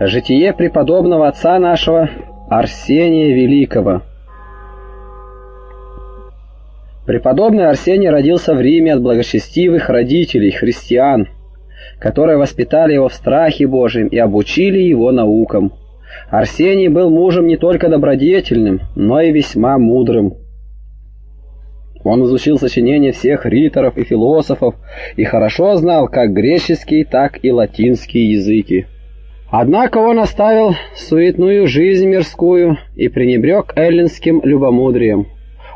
Житие преподобного отца нашего Арсения Великого. Преподобный Арсений родился в Риме от благочестивых родителей, христиан, которые воспитали его в страхе Божьем и обучили его наукам. Арсений был мужем не только добродетельным, но и весьма мудрым. Он изучил сочинения всех риторов и философов и хорошо знал как греческий, так и латинский языки. Однако он оставил суетную жизнь мирскую и пренебрег эллинским любомудрием.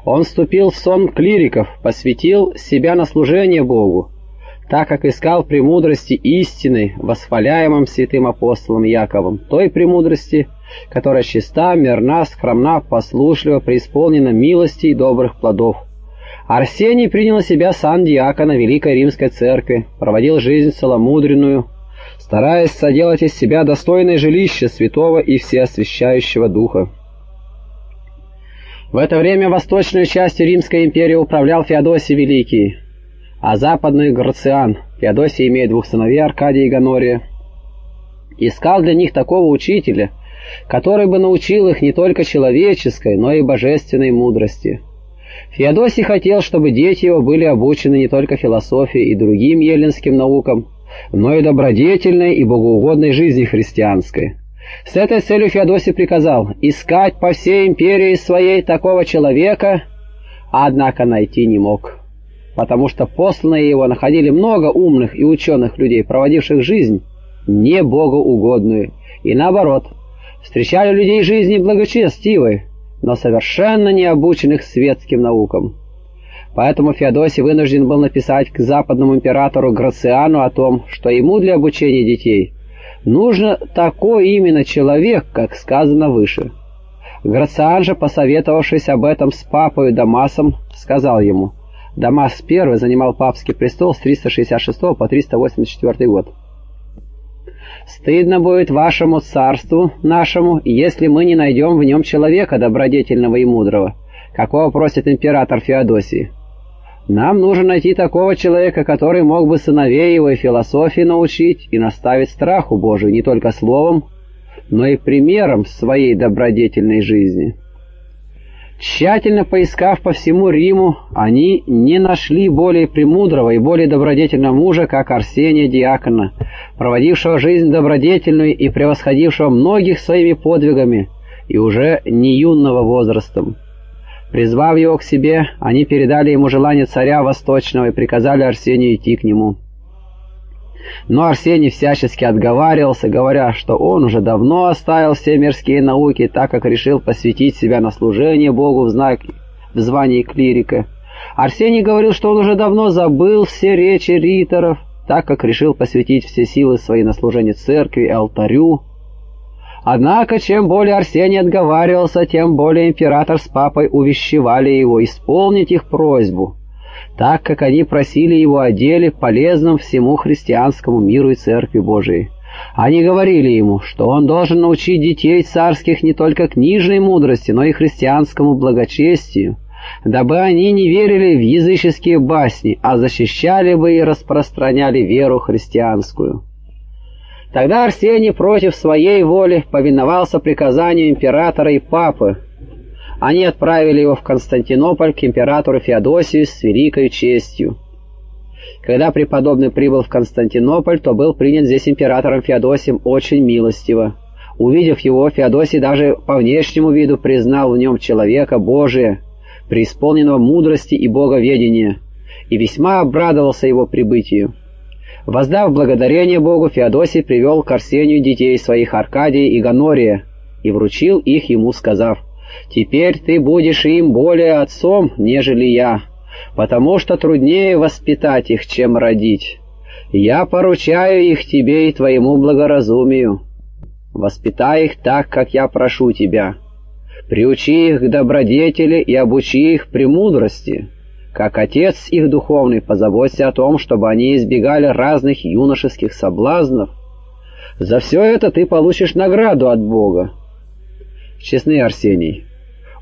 Он вступил в сон клириков, посвятил себя на служение Богу, так как искал премудрости истины, восхваляемым святым апостолом Яковом, той премудрости, которая чиста, мирна, скромна, послушлива, преисполнена милости и добрых плодов. Арсений принял себя сан диакона Великой Римской Церкви, проводил жизнь целомудренную, стараясь соделать из себя достойное жилище святого и всеосвящающего Духа. В это время восточную частью Римской империи управлял Феодосий Великий, а западную — Грациан. Феодосий имеет двух сыновей, Аркадия и Гонория. Искал для них такого учителя, который бы научил их не только человеческой, но и божественной мудрости. Феодосий хотел, чтобы дети его были обучены не только философии и другим еллинским наукам, но и добродетельной и богоугодной жизни христианской. С этой целью Феодосий приказал искать по всей империи своей такого человека, однако найти не мог, потому что посланные его находили много умных и ученых людей, проводивших жизнь не богоугодную, и наоборот, встречали людей жизни благочестивой, но совершенно не обученных светским наукам. Поэтому Феодосий вынужден был написать к западному императору Грациану о том, что ему для обучения детей нужно такой именно человек, как сказано выше. Грациан же, посоветовавшись об этом с папой Дамасом, сказал ему, Дамас I занимал папский престол с 366 по 384 год. «Стыдно будет вашему царству нашему, если мы не найдем в нем человека добродетельного и мудрого, какого просит император Феодосий. Нам нужно найти такого человека, который мог бы сыновей его и философии научить и наставить страху Божию не только словом, но и примером своей добродетельной жизни. Тщательно поискав по всему Риму, они не нашли более премудрого и более добродетельного мужа, как Арсения Диакона, проводившего жизнь добродетельную и превосходившего многих своими подвигами и уже не юного возрастом. Призвав его к себе, они передали ему желание царя Восточного и приказали Арсению идти к нему. Но Арсений всячески отговаривался, говоря, что он уже давно оставил все мирские науки, так как решил посвятить себя на служение Богу в знаке, в звании клирика. Арсений говорил, что он уже давно забыл все речи риторов, так как решил посвятить все силы свои на служение церкви и алтарю, Однако, чем более Арсений отговаривался, тем более император с папой увещевали его исполнить их просьбу, так как они просили его о деле, полезном всему христианскому миру и Церкви Божией. Они говорили ему, что он должен научить детей царских не только книжной мудрости, но и христианскому благочестию, дабы они не верили в языческие басни, а защищали бы и распространяли веру христианскую. Тогда Арсений против своей воли повиновался приказанию императора и папы. Они отправили его в Константинополь к императору Феодосию с великой честью. Когда преподобный прибыл в Константинополь, то был принят здесь императором Феодосием очень милостиво. Увидев его, Феодосий даже по внешнему виду признал в нем человека Божия, преисполненного мудрости и боговедения, и весьма обрадовался его прибытию. Воздав благодарение Богу, Феодосий привел к Арсению детей своих Аркадия и Гонория и вручил их ему, сказав, «Теперь ты будешь им более отцом, нежели я, потому что труднее воспитать их, чем родить. Я поручаю их тебе и твоему благоразумию. Воспитай их так, как я прошу тебя. Приучи их к добродетели и обучи их премудрости». Как отец их духовный, позаботься о том, чтобы они избегали разных юношеских соблазнов. За все это ты получишь награду от Бога. Честный Арсений,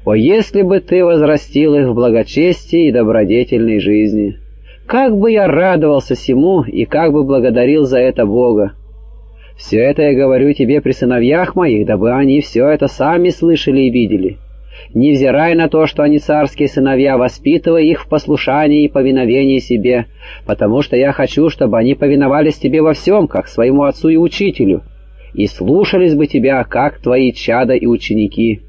о, если бы ты возрастил их в благочестии и добродетельной жизни! Как бы я радовался всему и как бы благодарил за это Бога! Все это я говорю тебе при сыновьях моих, дабы они все это сами слышали и видели. Невзирая на то, что они царские сыновья, воспитывая их в послушании и повиновении себе, потому что я хочу, чтобы они повиновались тебе во всем, как своему отцу и учителю, и слушались бы тебя, как твои чада и ученики».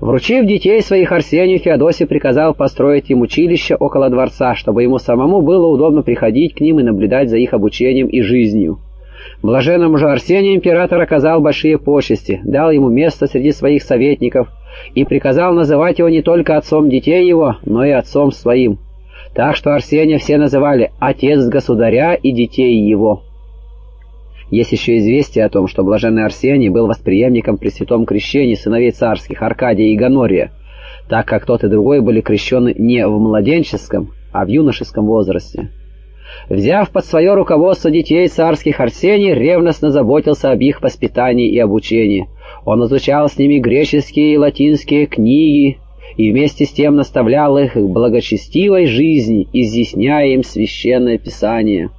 Вручив детей своих Арсению, Феодосий приказал построить им училище около дворца, чтобы ему самому было удобно приходить к ним и наблюдать за их обучением и жизнью. Блаженному же Арсению император оказал большие почести, дал ему место среди своих советников и приказал называть его не только отцом детей его, но и отцом своим. Так что Арсения все называли «отец государя и детей его». Есть еще известие о том, что блаженный Арсений был восприемником при святом крещении сыновей царских Аркадия и Ганория, так как тот и другой были крещены не в младенческом, а в юношеском возрасте. Взяв под свое руководство детей царских, Арсений ревностно заботился об их воспитании и обучении. Он изучал с ними греческие и латинские книги и вместе с тем наставлял их к благочестивой жизни, изъясняя им священное писание.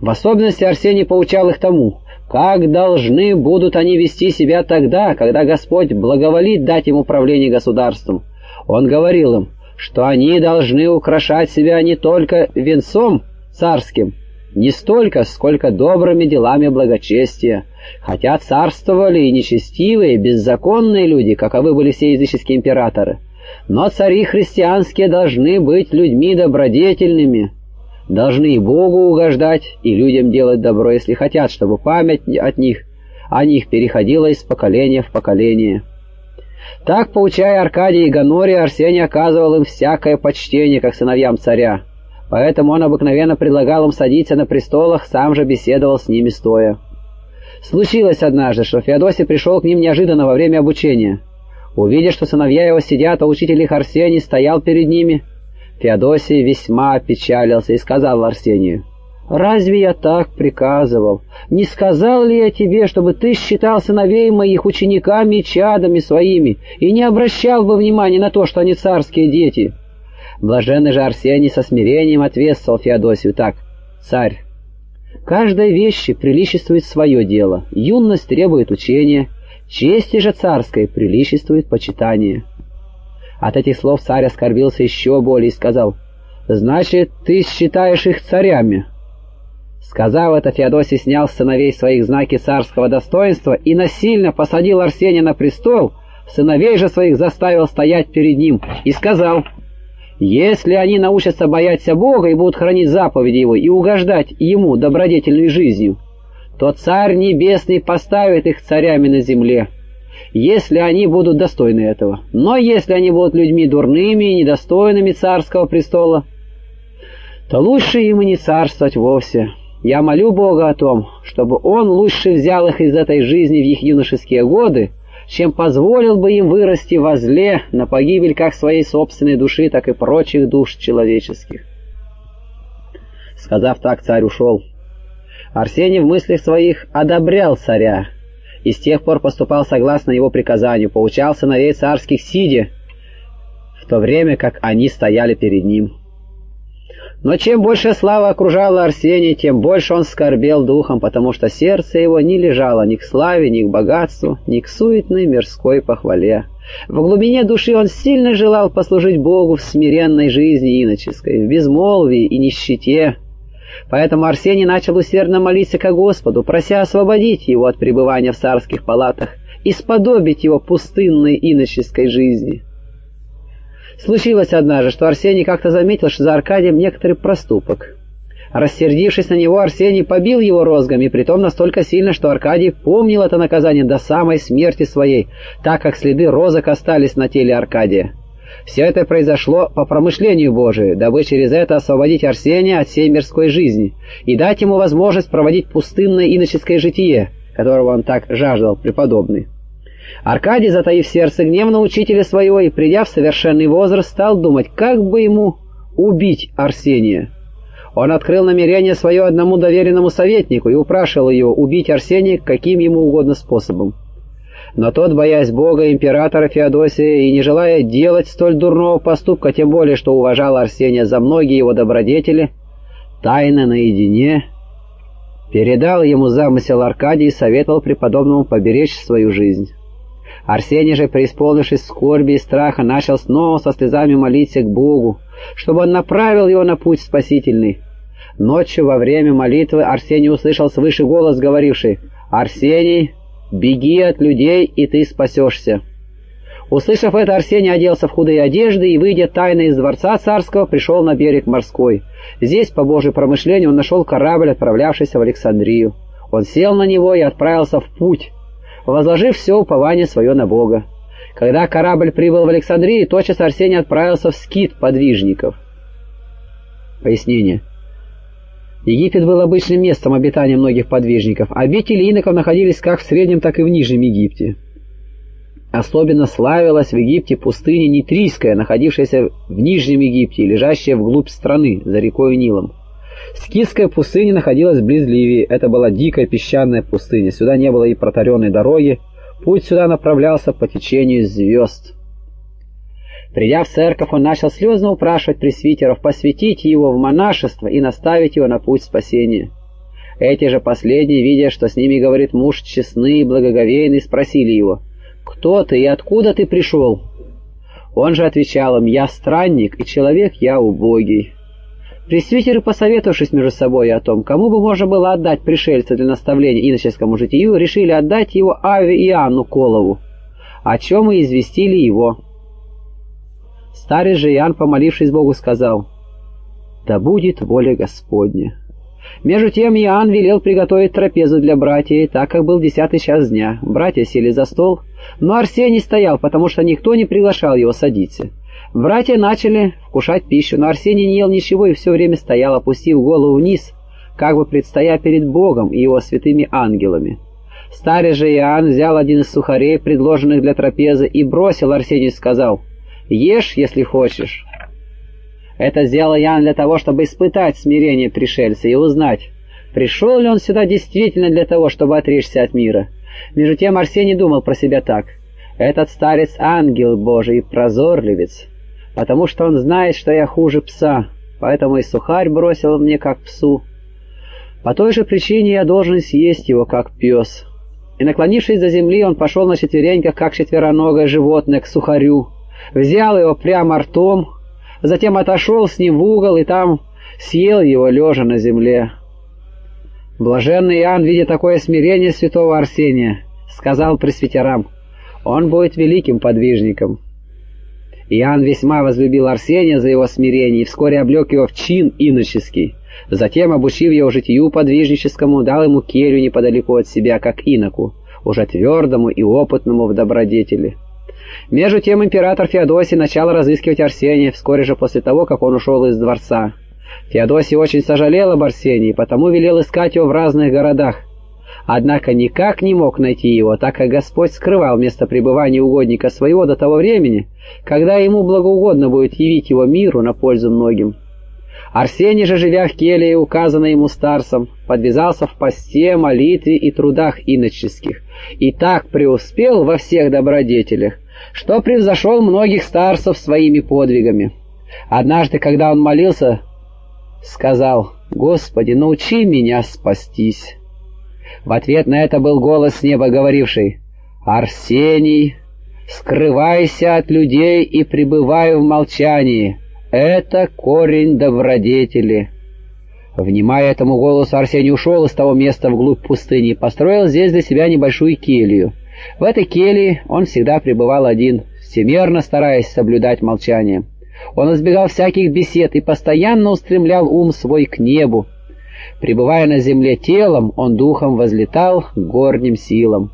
В особенности Арсений поучал их тому, как должны будут они вести себя тогда, когда Господь благоволит дать им управление государством. Он говорил им, что они должны украшать себя не только венцом царским, не столько, сколько добрыми делами благочестия, хотя царствовали и нечестивые, беззаконные люди, каковы были все языческие императоры. Но цари христианские должны быть людьми добродетельными, должны и Богу угождать, и людям делать добро, если хотят, чтобы память от них, о них переходила из поколения в поколение. Так, поучая Аркадия и Ганория, Арсений оказывал им всякое почтение, как сыновьям царя. Поэтому он обыкновенно предлагал им садиться на престолах, сам же беседовал с ними стоя. Случилось однажды, что Феодосий пришел к ним неожиданно во время обучения. Увидя, что сыновья его сидят, а учитель их Арсений стоял перед ними, Феодосий весьма опечалился и сказал Арсению, «Разве я так приказывал? Не сказал ли я тебе, чтобы ты считал сыновей моих учениками и чадами своими, и не обращал бы внимания на то, что они царские дети?» Блаженный же Арсений со смирением ответствовал Феодосию так, «Царь, каждой вещи приличествует свое дело, юность требует учения, чести же царской приличествует почитание». От этих слов царь оскорбился еще более и сказал, «Значит, ты считаешь их царями?» Сказав это, Феодосий снял с сыновей своих знаки царского достоинства и насильно посадил Арсения на престол, сыновей же своих заставил стоять перед ним и сказал, «Если они научатся бояться Бога и будут хранить заповеди Его и угождать Ему добродетельной жизнью, то Царь Небесный поставит их царями на земле» если они будут достойны этого. Но если они будут людьми дурными и недостойными царского престола, то лучше им и не царствовать вовсе. Я молю Бога о том, чтобы Он лучше взял их из этой жизни в их юношеские годы, чем позволил бы им вырасти во зле на погибель как своей собственной души, так и прочих душ человеческих. Сказав так, царь ушел. Арсений в мыслях своих одобрял царя, и с тех пор поступал согласно его приказанию, поучал сыновей царских сидя, в то время как они стояли перед ним. Но чем больше слава окружала Арсения, тем больше он скорбел духом, потому что сердце его не лежало ни к славе, ни к богатству, ни к суетной мирской похвале. В глубине души он сильно желал послужить Богу в смиренной жизни иноческой, в безмолвии и нищете, Поэтому Арсений начал усердно молиться ко Господу, прося освободить его от пребывания в царских палатах и сподобить его пустынной иноческой жизни. Случилось однажды, что Арсений как-то заметил, что за Аркадием некоторый проступок. Рассердившись на него, Арсений побил его розгами, притом настолько сильно, что Аркадий помнил это наказание до самой смерти своей, так как следы розок остались на теле Аркадия. Все это произошло по промышлению Божию, дабы через это освободить Арсения от всей мирской жизни и дать ему возможность проводить пустынное иноческое житие, которого он так жаждал преподобный. Аркадий, затаив сердце гнев на учителя своего и придя в совершенный возраст, стал думать, как бы ему убить Арсения. Он открыл намерение свое одному доверенному советнику и упрашивал его убить Арсения каким ему угодно способом. Но тот, боясь Бога, императора Феодосия, и не желая делать столь дурного поступка, тем более, что уважал Арсения за многие его добродетели, тайно наедине передал ему замысел Аркадий и советовал преподобному поберечь свою жизнь. Арсений же, преисполнившись скорби и страха, начал снова со слезами молиться к Богу, чтобы он направил его на путь спасительный. Ночью во время молитвы Арсений услышал свыше голос, говоривший «Арсений, беги от людей, и ты спасешься». Услышав это, Арсений оделся в худые одежды и, выйдя тайно из дворца царского, пришел на берег морской. Здесь, по Божьей промышлению, он нашел корабль, отправлявшийся в Александрию. Он сел на него и отправился в путь, возложив все упование свое на Бога. Когда корабль прибыл в Александрию, тотчас Арсений отправился в скит подвижников. Пояснение. Египет был обычным местом обитания многих подвижников. Обители иноков находились как в Среднем, так и в Нижнем Египте. Особенно славилась в Египте пустыня Нитрийская, находившаяся в Нижнем Египте и лежащая вглубь страны, за рекой Нилом. Скитская пустыня находилась близ Ливии. Это была дикая песчаная пустыня. Сюда не было и протаренной дороги. Путь сюда направлялся по течению звезд. Придя в церковь, он начал слезно упрашивать пресвитеров посвятить его в монашество и наставить его на путь спасения. Эти же последние, видя, что с ними говорит муж честный и благоговейный, спросили его, «Кто ты и откуда ты пришел?» Он же отвечал им, «Я странник, и человек я убогий». Пресвитеры, посоветовавшись между собой о том, кому бы можно было отдать пришельца для наставления иноческому житию, решили отдать его Аве и Анну Колову, о чем и известили его. Старый же Иоанн, помолившись Богу, сказал, «Да будет воля Господня». Между тем Иоанн велел приготовить трапезу для братьев, так как был десятый час дня. Братья сели за стол, но Арсений стоял, потому что никто не приглашал его садиться. Братья начали вкушать пищу, но Арсений не ел ничего и все время стоял, опустив голову вниз, как бы предстоя перед Богом и его святыми ангелами. Старый же Иоанн взял один из сухарей, предложенных для трапезы, и бросил Арсению и сказал, «Ешь, если хочешь». Это сделал Иоанн для того, чтобы испытать смирение пришельца и узнать, пришел ли он сюда действительно для того, чтобы отречься от мира. Между тем Арсений думал про себя так, «Этот старец — ангел Божий прозорливец» потому что он знает, что я хуже пса, поэтому и сухарь бросил мне как псу. По той же причине я должен съесть его как пес. И наклонившись до земли, он пошел на четвереньках, как четвероногое животное, к сухарю, взял его прямо ртом, затем отошел с ним в угол и там съел его, лежа на земле. Блаженный Иоанн, видя такое смирение святого Арсения, сказал пресвитерам, «Он будет великим подвижником». Иоанн весьма возлюбил Арсения за его смирение и вскоре облег его в чин иноческий. Затем, обучив его житию подвижническому, дал ему келью неподалеку от себя, как иноку, уже твердому и опытному в добродетели. Между тем император Феодосий начал разыскивать Арсения вскоре же после того, как он ушел из дворца. Феодосий очень сожалел об Арсении, потому велел искать его в разных городах, однако никак не мог найти его, так как Господь скрывал место пребывания угодника своего до того времени, когда ему благоугодно будет явить его миру на пользу многим. Арсений же, живя в келье, указанной ему старцем, подвязался в посте, молитве и трудах иноческих, и так преуспел во всех добродетелях, что превзошел многих старцев своими подвигами. Однажды, когда он молился, сказал, «Господи, научи меня спастись». В ответ на это был голос с неба, говоривший «Арсений, скрывайся от людей и пребывай в молчании. Это корень добродетели». Внимая этому голосу, Арсений ушел из того места вглубь пустыни и построил здесь для себя небольшую келью. В этой келье он всегда пребывал один, всемерно стараясь соблюдать молчание. Он избегал всяких бесед и постоянно устремлял ум свой к небу, Пребывая на земле телом, он духом возлетал к горним силам.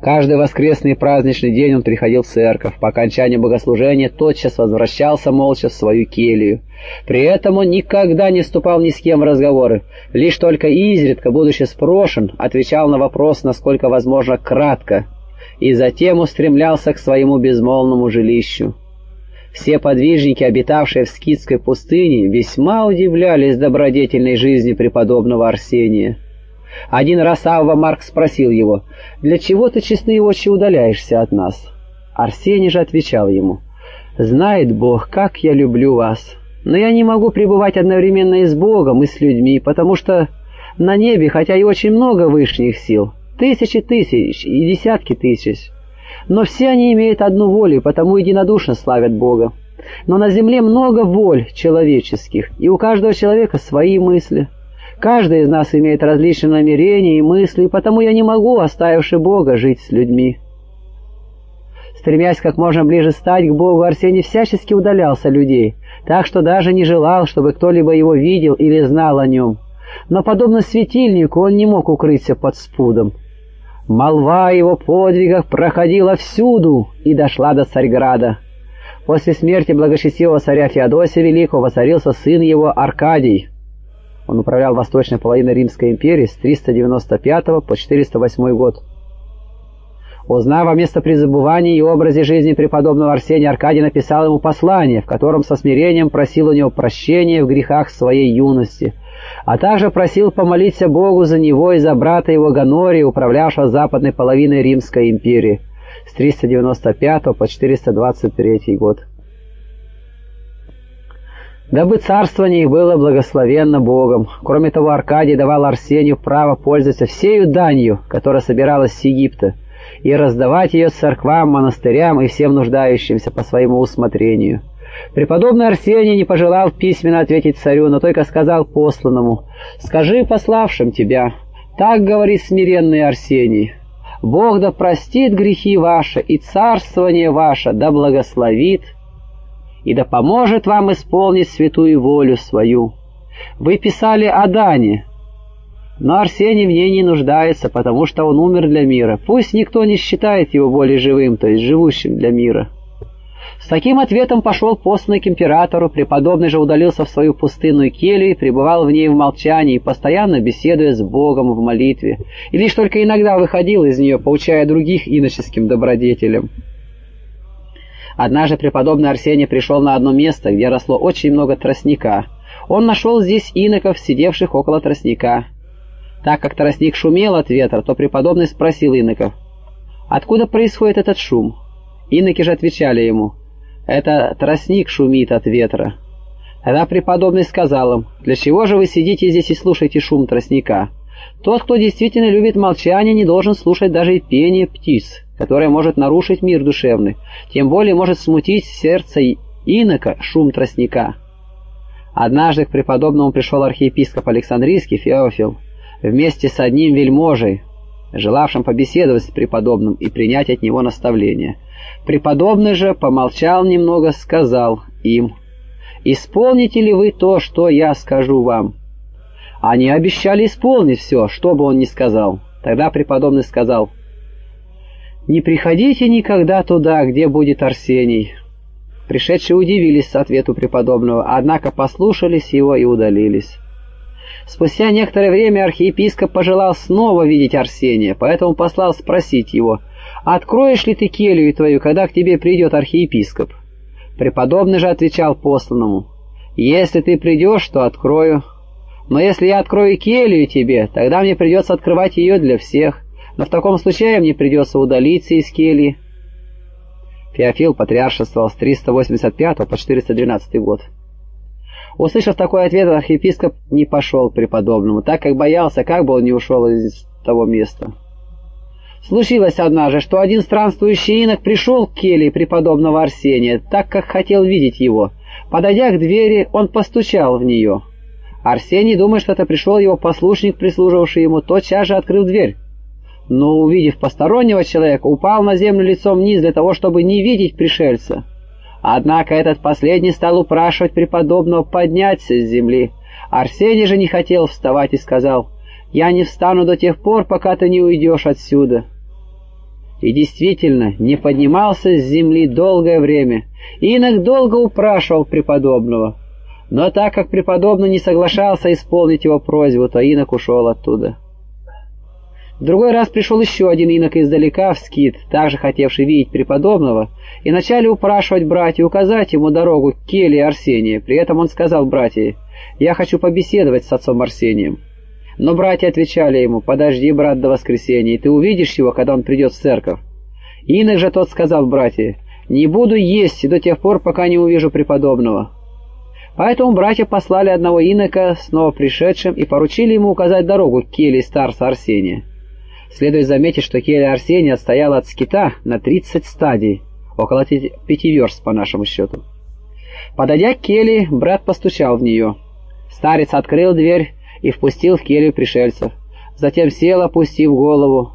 Каждый воскресный праздничный день он приходил в церковь. По окончании богослужения тотчас возвращался молча в свою келью. При этом он никогда не вступал ни с кем в разговоры. Лишь только изредка, будучи спрошен, отвечал на вопрос, насколько возможно, кратко, и затем устремлялся к своему безмолвному жилищу. Все подвижники, обитавшие в скитской пустыне, весьма удивлялись добродетельной жизни преподобного Арсения. Один раз Авва Марк спросил его, «Для чего ты, честные очи, удаляешься от нас?» Арсений же отвечал ему, «Знает Бог, как я люблю вас, но я не могу пребывать одновременно и с Богом, и с людьми, потому что На небе, хотя и очень много вышних сил, тысячи тысяч и десятки тысяч, но все они имеют одну волю, потому единодушно славят Бога. Но на земле много воль человеческих, и у каждого человека свои мысли. Каждый из нас имеет различные намерения и мысли, и потому я не могу, оставивши Бога, жить с людьми. Стремясь как можно ближе стать к Богу, Арсений всячески удалялся людей, так что даже не желал, чтобы кто-либо его видел или знал о нем. Но, подобно светильнику, он не мог укрыться под спудом. Молва о его подвигах проходила всюду и дошла до Царьграда. После смерти благочестивого царя Феодосия Великого воцарился сын его Аркадий. Он управлял восточной половиной Римской империи с 395 по 408 год. Узнав о местопризабывании и образе жизни преподобного Арсения, Аркадий написал ему послание, в котором со смирением просил у него прощения в грехах своей юности, а также просил помолиться Богу за него и за брата его Гонория, управлявшего западной половиной Римской империи с 395 по 423 год. Дабы царствование их было благословенно Богом. Кроме того, Аркадий давал Арсению право пользоваться всею данью, которая собиралась с Египта, и раздавать ее церквам, монастырям и всем нуждающимся по своему усмотрению. Преподобный Арсений не пожелал письменно ответить царю, но только сказал посланному, «Скажи пославшим тебя, так говорит смиренный Арсений, Бог да простит грехи ваши, и царствование ваше да благословит, и да поможет вам исполнить святую волю свою. Вы писали о Дане, но Арсений в ней не нуждается, потому что он умер для мира. Пусть никто не считает его более живым, то есть живущим для мира. С таким ответом пошел посланный к императору, преподобный же удалился в свою пустынную келью и пребывал в ней в молчании, постоянно беседуя с Богом в молитве, и лишь только иногда выходил из нее, поучая других иноческим добродетелям. Однажды преподобный Арсений пришел на одно место, где росло очень много тростника. Он нашел здесь иноков, сидевших около тростника. Так как тростник шумел от ветра, то преподобный спросил иноков, «Откуда происходит этот шум?» Иноки же отвечали ему, «Это тростник шумит от ветра». Тогда преподобный сказал им, «Для чего же вы сидите здесь и слушаете шум тростника? Тот, кто действительно любит молчание, не должен слушать даже и пение птиц, которое может нарушить мир душевный, тем более может смутить сердце инока шум тростника». Однажды к преподобному пришел архиепископ Александрийский Феофил, вместе с одним вельможей, желавшим побеседовать с преподобным и принять от него наставление. Преподобный же, помолчал немного, сказал им, «Исполните ли вы то, что я скажу вам?» Они обещали исполнить все, что бы он ни сказал. Тогда преподобный сказал, «Не приходите никогда туда, где будет Арсений». Пришедшие удивились ответу преподобного, однако послушались его и удалились. Спустя некоторое время архиепископ пожелал снова видеть Арсения, поэтому послал спросить его, «Откроешь ли ты келью твою, когда к тебе придет архиепископ?» Преподобный же отвечал посланному, «Если ты придешь, то открою. Но если я открою келью тебе, тогда мне придется открывать ее для всех, но в таком случае мне придется удалиться из кельи». Феофил патриаршествовал с 385 по 412 год. Услышав такой ответ, архиепископ не пошел преподобному, так как боялся, как бы он не ушел из того места. Случилось однажды, что один странствующий инок пришел к келье преподобного Арсения, так как хотел видеть его. Подойдя к двери, он постучал в нее. Арсений, думая, что это пришел его послушник, прислуживавший ему, тотчас же открыл дверь. Но, увидев постороннего человека, упал на землю лицом вниз для того, чтобы не видеть пришельца. Однако этот последний стал упрашивать преподобного подняться с земли. Арсений же не хотел вставать и сказал, «Я не встану до тех пор, пока ты не уйдешь отсюда». И действительно, не поднимался с земли долгое время. Инок долго упрашивал преподобного. Но так как преподобный не соглашался исполнить его просьбу, то инок ушел оттуда. В другой раз пришел еще один инок издалека в скит, также хотевший видеть преподобного, и начали упрашивать братья указать ему дорогу к келье Арсения. При этом он сказал братьям, «Я хочу побеседовать с отцом Арсением». Но братья отвечали ему, «Подожди, брат, до воскресенья, и ты увидишь его, когда он придет в церковь». Инок же тот сказал братья, «Не буду есть до тех пор, пока не увижу преподобного». Поэтому братья послали одного инока, снова пришедшим, и поручили ему указать дорогу к келье старца Арсения. Следует заметить, что келья Арсения отстояла от скита на 30 стадий, около пяти верст по нашему счету. Подойдя к келье, брат постучал в нее. Старец открыл дверь и впустил в келью пришельцев. Затем сел, опустив голову,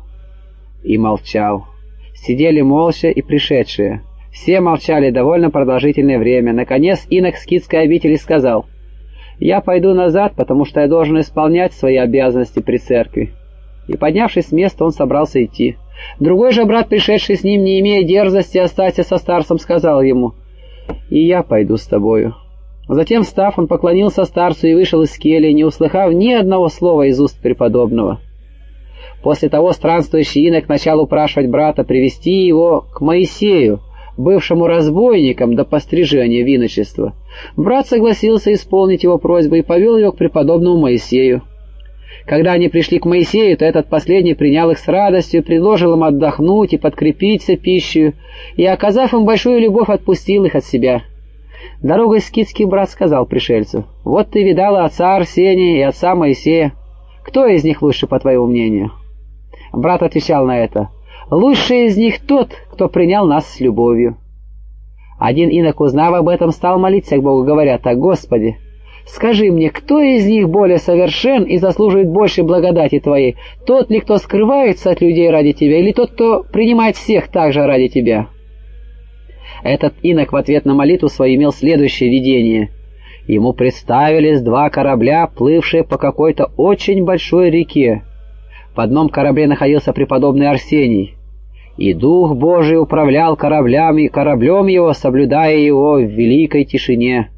и молчал. Сидели молча и пришедшие. Все молчали довольно продолжительное время. Наконец инок скидской обители сказал, «Я пойду назад, потому что я должен исполнять свои обязанности при церкви». И поднявшись с места, он собрался идти. Другой же брат, пришедший с ним, не имея дерзости остаться со старцем, сказал ему, «И я пойду с тобою». Затем, встав, он поклонился старцу и вышел из кельи, не услыхав ни одного слова из уст преподобного. После того странствующий инок начал упрашивать брата привести его к Моисею, бывшему разбойником до пострижения виночества. Брат согласился исполнить его просьбу и повел его к преподобному Моисею. Когда они пришли к Моисею, то этот последний принял их с радостью, предложил им отдохнуть и подкрепиться пищей, и, оказав им большую любовь, отпустил их от себя. Дорогой скидский брат сказал пришельцу, «Вот ты видала отца Арсения и отца Моисея. Кто из них лучше, по твоему мнению?» Брат отвечал на это, Лучший из них тот, кто принял нас с любовью. Один инок, узнав об этом, стал молиться к Богу, говоря так, «Господи, скажи мне, кто из них более совершен и заслуживает больше благодати Твоей? Тот ли, кто скрывается от людей ради Тебя, или тот, кто принимает всех также ради Тебя?» Этот инок в ответ на молитву свою имел следующее видение. Ему представились два корабля, плывшие по какой-то очень большой реке. В одном корабле находился преподобный Арсений, и Дух Божий управлял кораблями, кораблем его, соблюдая его в великой тишине.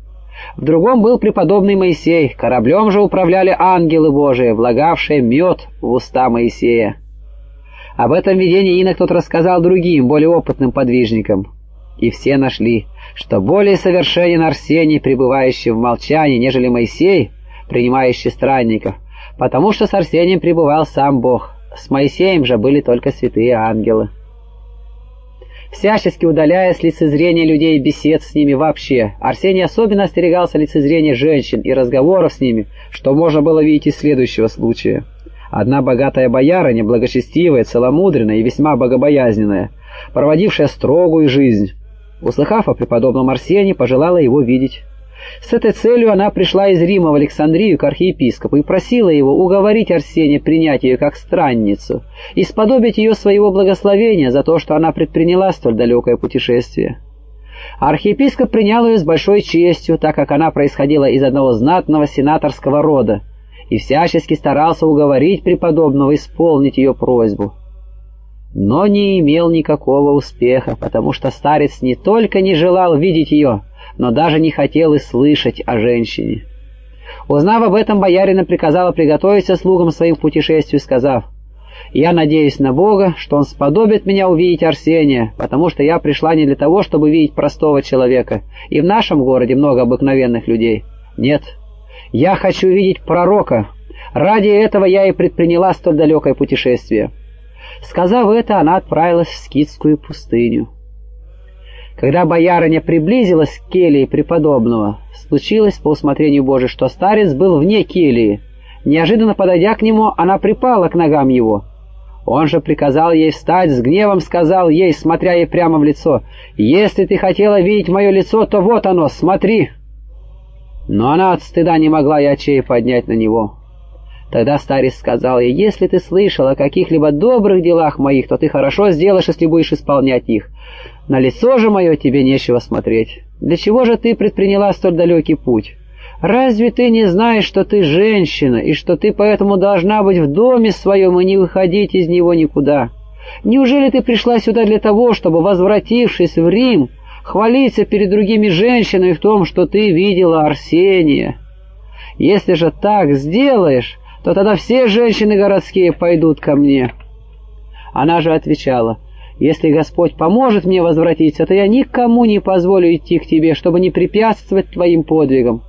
В другом был преподобный Моисей, кораблем же управляли ангелы Божии, влагавшие мед в уста Моисея. Об этом видении инок тот рассказал другим, более опытным подвижникам. И все нашли, что более совершенен Арсений, пребывающий в молчании, нежели Моисей, принимающий странников, потому что с Арсением пребывал сам Бог, с Моисеем же были только святые ангелы всячески удаляя с лицезрения людей бесед с ними вообще. Арсений особенно остерегался лицезрения женщин и разговоров с ними, что можно было видеть из следующего случая. Одна богатая боярыня, благочестивая, целомудренная и весьма богобоязненная, проводившая строгую жизнь, услыхав о преподобном Арсении, пожелала его видеть. С этой целью она пришла из Рима в Александрию к архиепископу и просила его уговорить Арсения принять ее как странницу и сподобить ее своего благословения за то, что она предприняла столь далекое путешествие. Архиепископ принял ее с большой честью, так как она происходила из одного знатного сенаторского рода, и всячески старался уговорить преподобного исполнить ее просьбу. Но не имел никакого успеха, потому что старец не только не желал видеть ее, но даже не хотел и слышать о женщине. Узнав об этом, боярина приказала приготовиться слугам своим к путешествию, сказав, «Я надеюсь на Бога, что Он сподобит меня увидеть Арсения, потому что я пришла не для того, чтобы видеть простого человека, и в нашем городе много обыкновенных людей. Нет, я хочу видеть пророка. Ради этого я и предприняла столь далекое путешествие». Сказав это, она отправилась в Скидскую пустыню. Когда боярыня приблизилась к келье преподобного, случилось по усмотрению Божию, что старец был вне кельи. Неожиданно подойдя к нему, она припала к ногам его. Он же приказал ей встать, с гневом сказал ей, смотря ей прямо в лицо, «Если ты хотела видеть мое лицо, то вот оно, смотри!» Но она от стыда не могла и очей поднять на него. Тогда старец сказал ей, «Если ты слышал о каких-либо добрых делах моих, то ты хорошо сделаешь, если будешь исполнять их. На лицо же мое тебе нечего смотреть. Для чего же ты предприняла столь далекий путь? Разве ты не знаешь, что ты женщина, и что ты поэтому должна быть в доме своем и не выходить из него никуда? Неужели ты пришла сюда для того, чтобы, возвратившись в Рим, хвалиться перед другими женщинами в том, что ты видела Арсения? Если же так сделаешь, то тогда все женщины городские пойдут ко мне». Она же отвечала, если Господь поможет мне возвратиться, то я никому не позволю идти к Тебе, чтобы не препятствовать Твоим подвигам.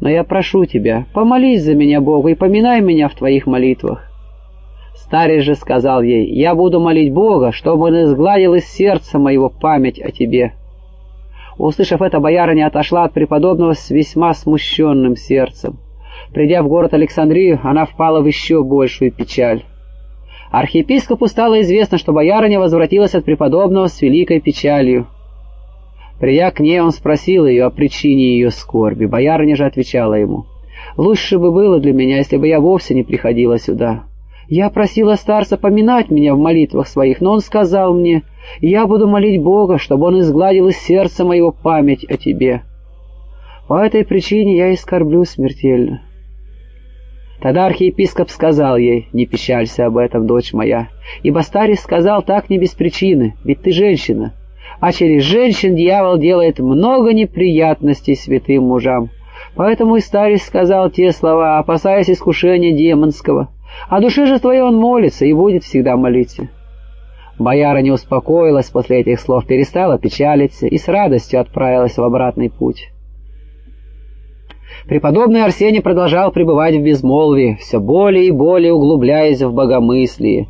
Но я прошу Тебя, помолись за меня, Богу, и поминай меня в Твоих молитвах». Старец же сказал ей, «Я буду молить Бога, чтобы он изгладил из сердца моего память о Тебе». Услышав это, боярыня отошла от преподобного с весьма смущенным сердцем. Придя в город Александрию, она впала в еще большую печаль. Архиепископу стало известно, что боярыня возвратилась от преподобного с великой печалью. Придя к ней, он спросил ее о причине ее скорби. Боярыня же отвечала ему, «Лучше бы было для меня, если бы я вовсе не приходила сюда. Я просила старца поминать меня в молитвах своих, но он сказал мне, я буду молить Бога, чтобы он изгладил из сердца моего память о тебе. По этой причине я и скорблю смертельно. Тогда архиепископ сказал ей, «Не печалься об этом, дочь моя, ибо старец сказал так не без причины, ведь ты женщина, а через женщин дьявол делает много неприятностей святым мужам. Поэтому и старец сказал те слова, опасаясь искушения демонского. О душе же твоей он молится и будет всегда молиться». Бояра не успокоилась после этих слов, перестала печалиться и с радостью отправилась в обратный путь. Преподобный Арсений продолжал пребывать в безмолвии, все более и более углубляясь в богомыслие.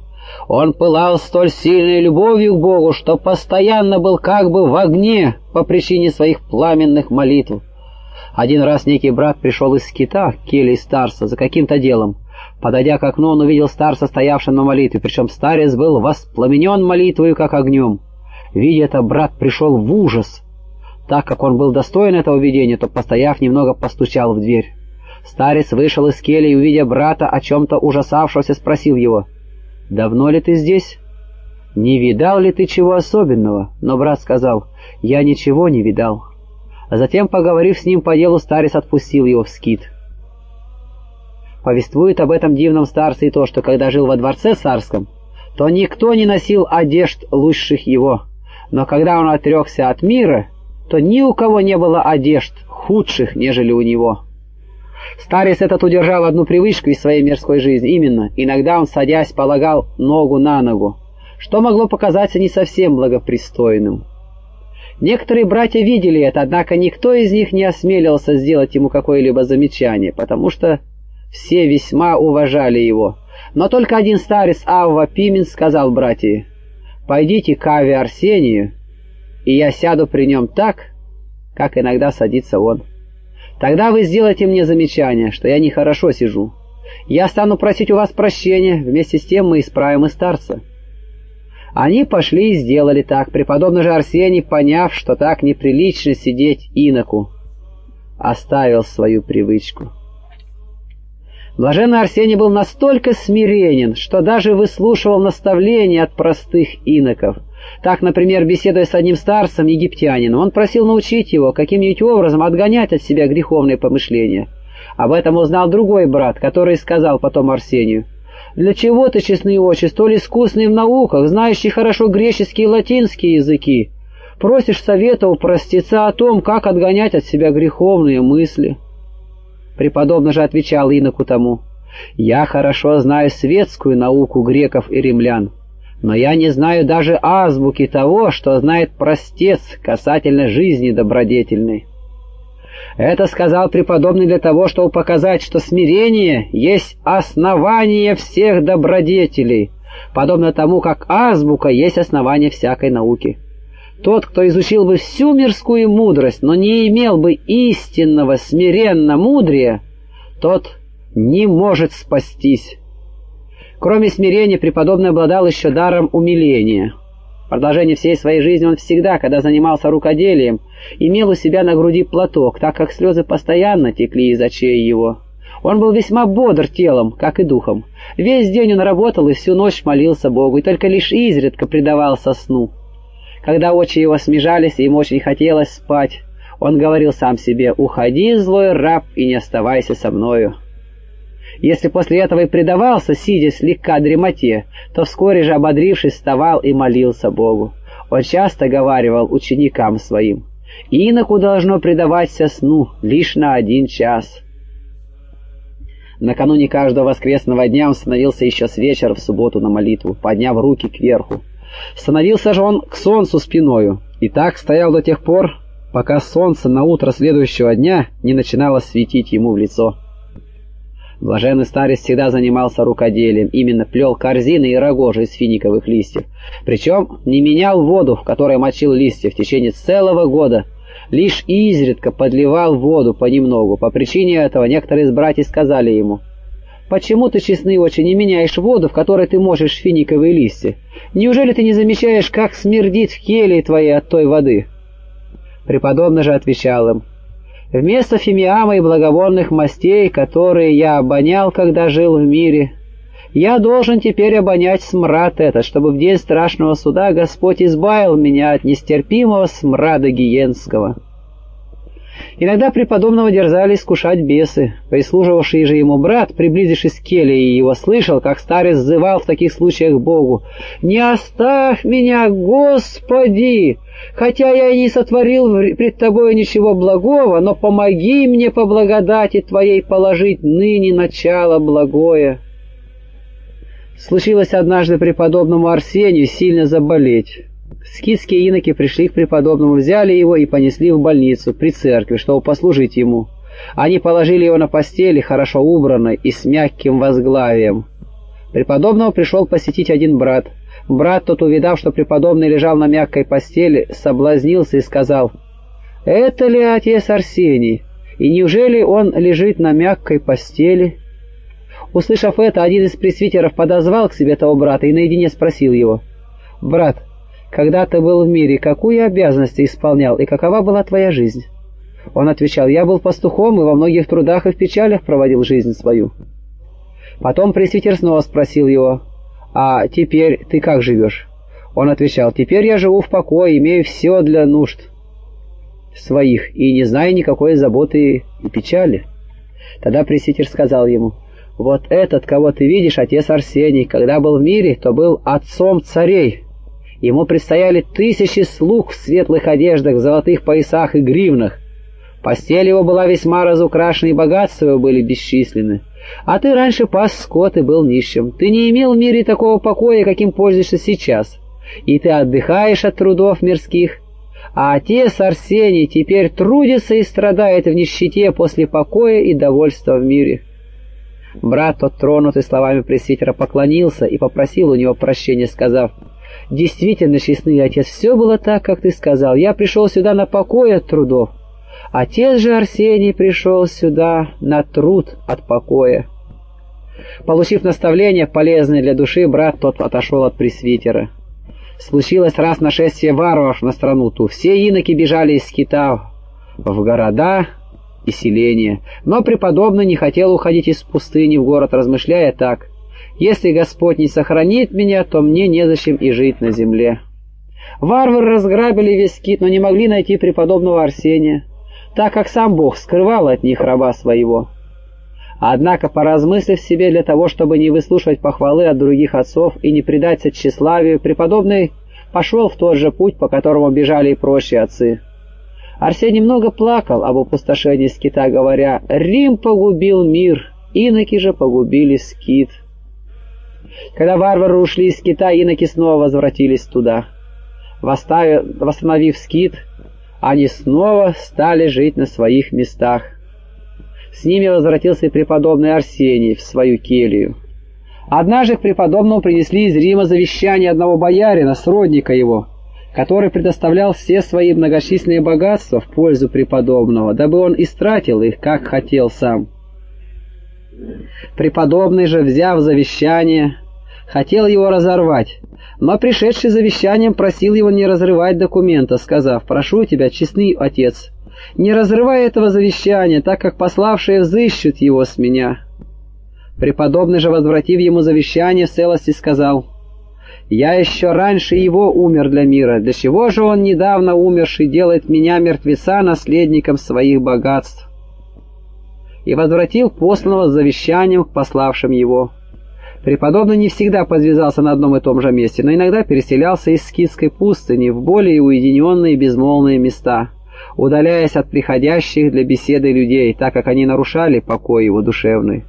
Он пылал столь сильной любовью к Богу, что постоянно был как бы в огне по причине своих пламенных молитв. Один раз некий брат пришел из скита к келье старца за каким-то делом. Подойдя к окну, он увидел старца, стоявшего на молитве, причем старец был воспламенен молитвою, как огнем. Видя это, брат пришел в ужас. Так как он был достоин этого видения, то, постояв, немного постучал в дверь. Старец вышел из кельи и, увидя брата, о чем-то ужасавшегося, спросил его, «Давно ли ты здесь?» «Не видал ли ты чего особенного?» Но брат сказал, «Я ничего не видал». А затем, поговорив с ним по делу, старец отпустил его в скит. Повествует об этом дивном старце и то, что когда жил во дворце царском, то никто не носил одежд лучших его, но когда он отрекся от мира, то ни у кого не было одежд худших, нежели у него. Старец этот удержал одну привычку из своей мирской жизни, именно, иногда он, садясь, полагал ногу на ногу, что могло показаться не совсем благопристойным. Некоторые братья видели это, однако никто из них не осмелился сделать ему какое-либо замечание, потому что все весьма уважали его. Но только один старец Авва Пимен сказал братьям, «Пойдите к Аве Арсению, и я сяду при нем так, как иногда садится он. Тогда вы сделаете мне замечание, что я нехорошо сижу. Я стану просить у вас прощения, вместе с тем мы исправим и старца». Они пошли и сделали так. Преподобный же Арсений, поняв, что так неприлично сидеть иноку, оставил свою привычку. Блаженный Арсений был настолько смиренен, что даже выслушивал наставления от простых иноков. Так, например, беседуя с одним старцем, египтянином, он просил научить его каким-нибудь образом отгонять от себя греховные помышления. Об этом узнал другой брат, который сказал потом Арсению, «Для чего ты, честный очи, столь искусный в науках, знающий хорошо греческие и латинские языки? Просишь совета у простеца о том, как отгонять от себя греховные мысли?» Преподобно же отвечал иноку тому, «Я хорошо знаю светскую науку греков и римлян, но я не знаю даже азбуки того, что знает простец касательно жизни добродетельной». Это сказал преподобный для того, чтобы показать, что смирение есть основание всех добродетелей, подобно тому, как азбука есть основание всякой науки. Тот, кто изучил бы всю мирскую мудрость, но не имел бы истинного смиренно мудрия, тот не может спастись. Кроме смирения, преподобный обладал еще даром умиления. В продолжении всей своей жизни он всегда, когда занимался рукоделием, имел у себя на груди платок, так как слезы постоянно текли из очей его. Он был весьма бодр телом, как и духом. Весь день он работал и всю ночь молился Богу, и только лишь изредка предавался сну. Когда очи его смежались, и ему очень хотелось спать, он говорил сам себе «Уходи, злой раб, и не оставайся со мною». Если после этого и предавался, сидя слегка дремоте, то вскоре же, ободрившись, вставал и молился Богу. Он часто говаривал ученикам своим «Иноку должно предаваться сну лишь на один час». Накануне каждого воскресного дня он становился еще с вечера в субботу на молитву, подняв руки кверху. Становился же он к солнцу спиною, и так стоял до тех пор, пока солнце на утро следующего дня не начинало светить ему в лицо. Блаженный старец всегда занимался рукоделием, именно плел корзины и рогожи из финиковых листьев. Причем не менял воду, в которой мочил листья в течение целого года, лишь изредка подливал воду понемногу. По причине этого некоторые из братьев сказали ему, «Почему ты, честный очень, не меняешь воду, в которой ты мочишь финиковые листья? Неужели ты не замечаешь, как смердит в келье твоей от той воды?» Преподобный же отвечал им, «Вместо фимиама и благовонных мастей, которые я обонял, когда жил в мире, я должен теперь обонять смрад этот, чтобы в день страшного суда Господь избавил меня от нестерпимого смрада гиенского». Иногда преподобного дерзали искушать бесы. Прислуживавший же ему брат, приблизившись к келье, его слышал, как старец взывал в таких случаях Богу. «Не оставь меня, Господи! Хотя я и не сотворил пред тобой ничего благого, но помоги мне по благодати твоей положить ныне начало благое». Случилось однажды преподобному Арсению сильно заболеть. Скидские иноки пришли к преподобному, взяли его и понесли в больницу при церкви, чтобы послужить ему. Они положили его на постели, хорошо убранной и с мягким возглавием. Преподобного пришел посетить один брат. Брат тот, увидав, что преподобный лежал на мягкой постели, соблазнился и сказал, «Это ли отец Арсений? И неужели он лежит на мягкой постели?» Услышав это, один из пресвитеров подозвал к себе того брата и наедине спросил его, «Брат, когда ты был в мире, какую обязанность исполнял и какова была твоя жизнь?» Он отвечал, «Я был пастухом и во многих трудах и в печалях проводил жизнь свою». Потом пресвитер снова спросил его, «А теперь ты как живешь?» Он отвечал, «Теперь я живу в покое, имею все для нужд своих и не знаю никакой заботы и печали». Тогда пресвитер сказал ему, «Вот этот, кого ты видишь, отец Арсений, когда был в мире, то был отцом царей, Ему предстояли тысячи слуг в светлых одеждах, золотых поясах и гривнах. Постель его была весьма разукрашена, и богатства его были бесчисленны. А ты раньше пас скот и был нищим. Ты не имел в мире такого покоя, каким пользуешься сейчас. И ты отдыхаешь от трудов мирских. А отец Арсений теперь трудится и страдает в нищете после покоя и довольства в мире. Брат тот, тронутый словами пресвитера, поклонился и попросил у него прощения, сказав, Действительно, честный отец, все было так, как ты сказал. Я пришел сюда на покой от трудов. Отец же Арсений пришел сюда на труд от покоя. Получив наставление, полезное для души, брат тот отошел от пресвитера. Случилось раз нашествие варваров на страну ту. Все иноки бежали из кита в города и селения. Но преподобный не хотел уходить из пустыни в город, размышляя так. Если Господь не сохранит меня, то мне незачем и жить на земле. Варвары разграбили весь скит, но не могли найти преподобного Арсения, так как сам Бог скрывал от них раба своего. Однако, поразмыслив себе для того, чтобы не выслушивать похвалы от других отцов и не предаться тщеславию, преподобный пошел в тот же путь, по которому бежали и прочие отцы. Арсений много плакал об опустошении скита, говоря, «Рим погубил мир, иноки же погубили скит». Когда варвары ушли из Китая, иноки снова возвратились туда. Восстановив скит, они снова стали жить на своих местах. С ними возвратился и преподобный Арсений в свою келью. Однажды к преподобному принесли из Рима завещание одного боярина, сродника его, который предоставлял все свои многочисленные богатства в пользу преподобного, дабы он истратил их, как хотел сам. Преподобный же, взяв завещание, хотел его разорвать, но пришедший завещанием просил его не разрывать документа, сказав, «Прошу тебя, честный отец, не разрывай этого завещания, так как пославшие взыщут его с меня». Преподобный же, возвратив ему завещание, в целости сказал, «Я еще раньше его умер для мира, для чего же он, недавно умерший, делает меня, мертвеца, наследником своих богатств?» И возвратил посланного с завещанием к пославшим его. Преподобный не всегда подвязался на одном и том же месте, но иногда переселялся из скитской пустыни в более уединенные безмолвные места, удаляясь от приходящих для беседы людей, так как они нарушали покой его душевный.